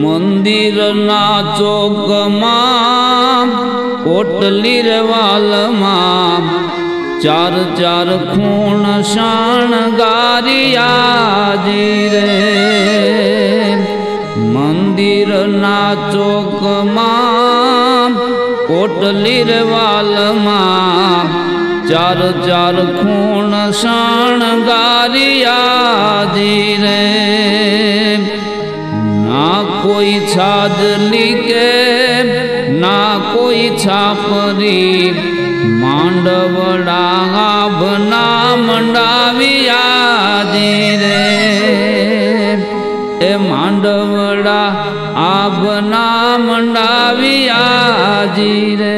મંદિરના ચોકમાં કોટલી વાલમાં, ચાર ચાર ખૂણ શણગારિયાજી રે મંદિરના ચોકમાં કોટલી વાલમાં, ચાર ચાર ખૂણ શણગારિયાજી રે કોઈ છાદલી કે ના કોઈ છાપરી. માંડવડા આભના મંડાવિયા રે. એ માંડવડા આભના મંડાવિયા રે.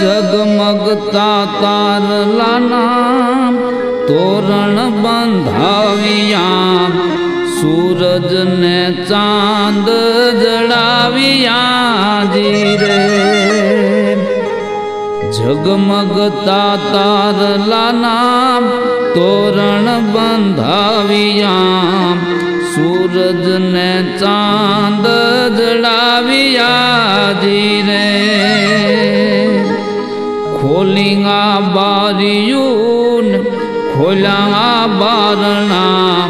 જગમગતા તારલાના તોરણ બંધાવ્યા સૂરજને ચાંદ જડાવ્યા જીરે જગમગતા તારલાના તોરણ બંધાવ્યા સૂરજને ચાંદ જડાવ્યા રે ખોલિંગા બારિયુન ખોલ્યા બારણા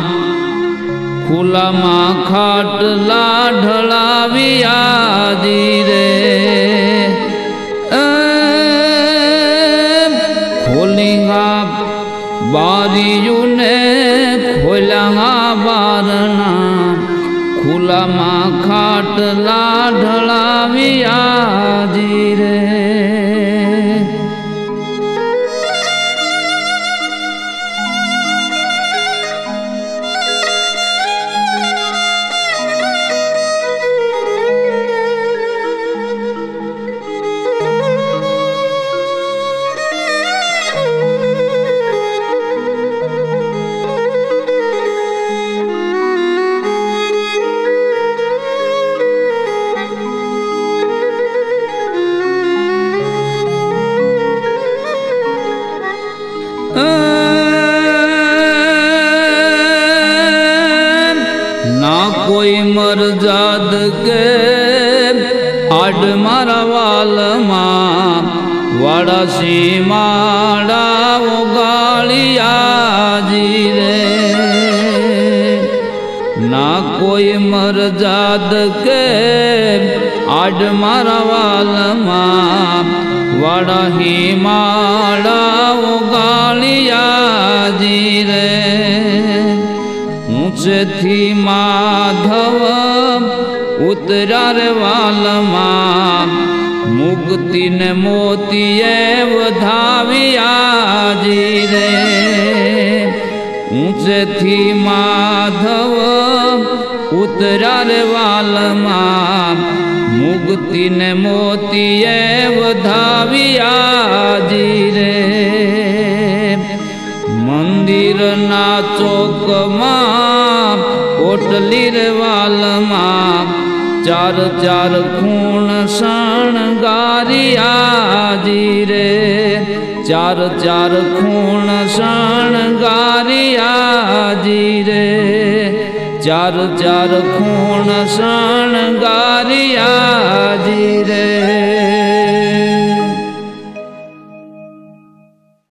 ખુલામાં ખાટલા ઢળાવ્યા રે ખોલિંગા બારિયુને ખુલામાં ખાટલા ઢળાવ્યા રે ના કોઈ મરજાદ કે આડ મારા વાલમાં વાડા સીમાડા ઓગાળિયાજી રે. ના કોઈ મરજાદ કે આડ મારા વાલમાં વાડા માળા ઓગાળિયાજી રે ઊંચથી માધવ ઉતરાર વાલમાં મુક્તિને મોતીએ વધાવ્યા રે ઊંચથી માધવ ઉતરાર વાલમાં મુક્તિને મોતીએ વધાવ્યા રે. મંદિરના ચોકમાં કોટલી વાલમાં ચાર ચાર ખૂણ શણગારિયાજી રે. ચાર ચાર ખૂણ શણગારિયાજી રે. ચાર ચાર ખૂણ શણગારિયાજી રે.